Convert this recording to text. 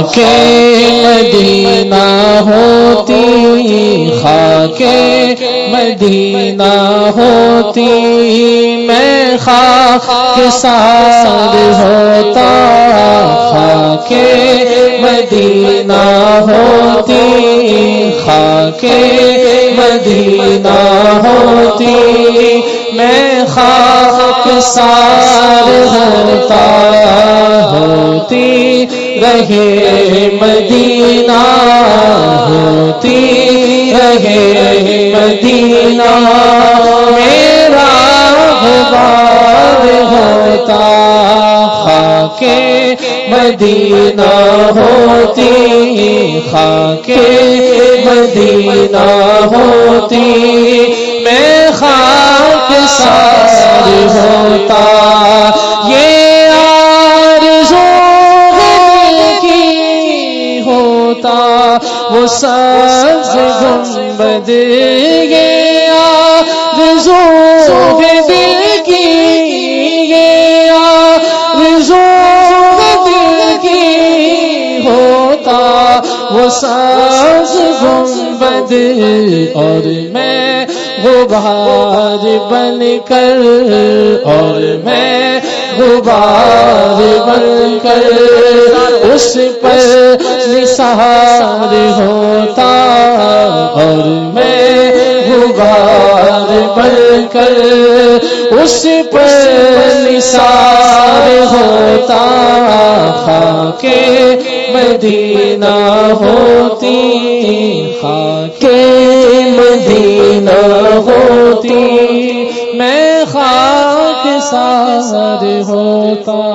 خاک مدینہ ہوتی، خاک مدینہ ہوتی۔ میں خاک سار ہوتا، خاک مدینہ ہوتی، خاک مدینہ ہوتی۔ میں خاک سار ہوتا، ہوتی۔ رہے مدینہ ہوتی رہے مدینہ میرا غبار ہوتا خاک مدینہ ہوتی خاک مدینہ ہوتی وہ سبز گنبد یہ آرزو دل کی یہ آرزو دل کی ہوتا، وہ سبز گنبد اور میں غبار بن کر، اور میں غبار بن کر، اس پر نثار ہوتا اور میں غبار بن کر اس پر نثار ہوتا، خاک مدینہ ہوتی، خاک مدینہ ہوتی، میں خاک سار ہوتا۔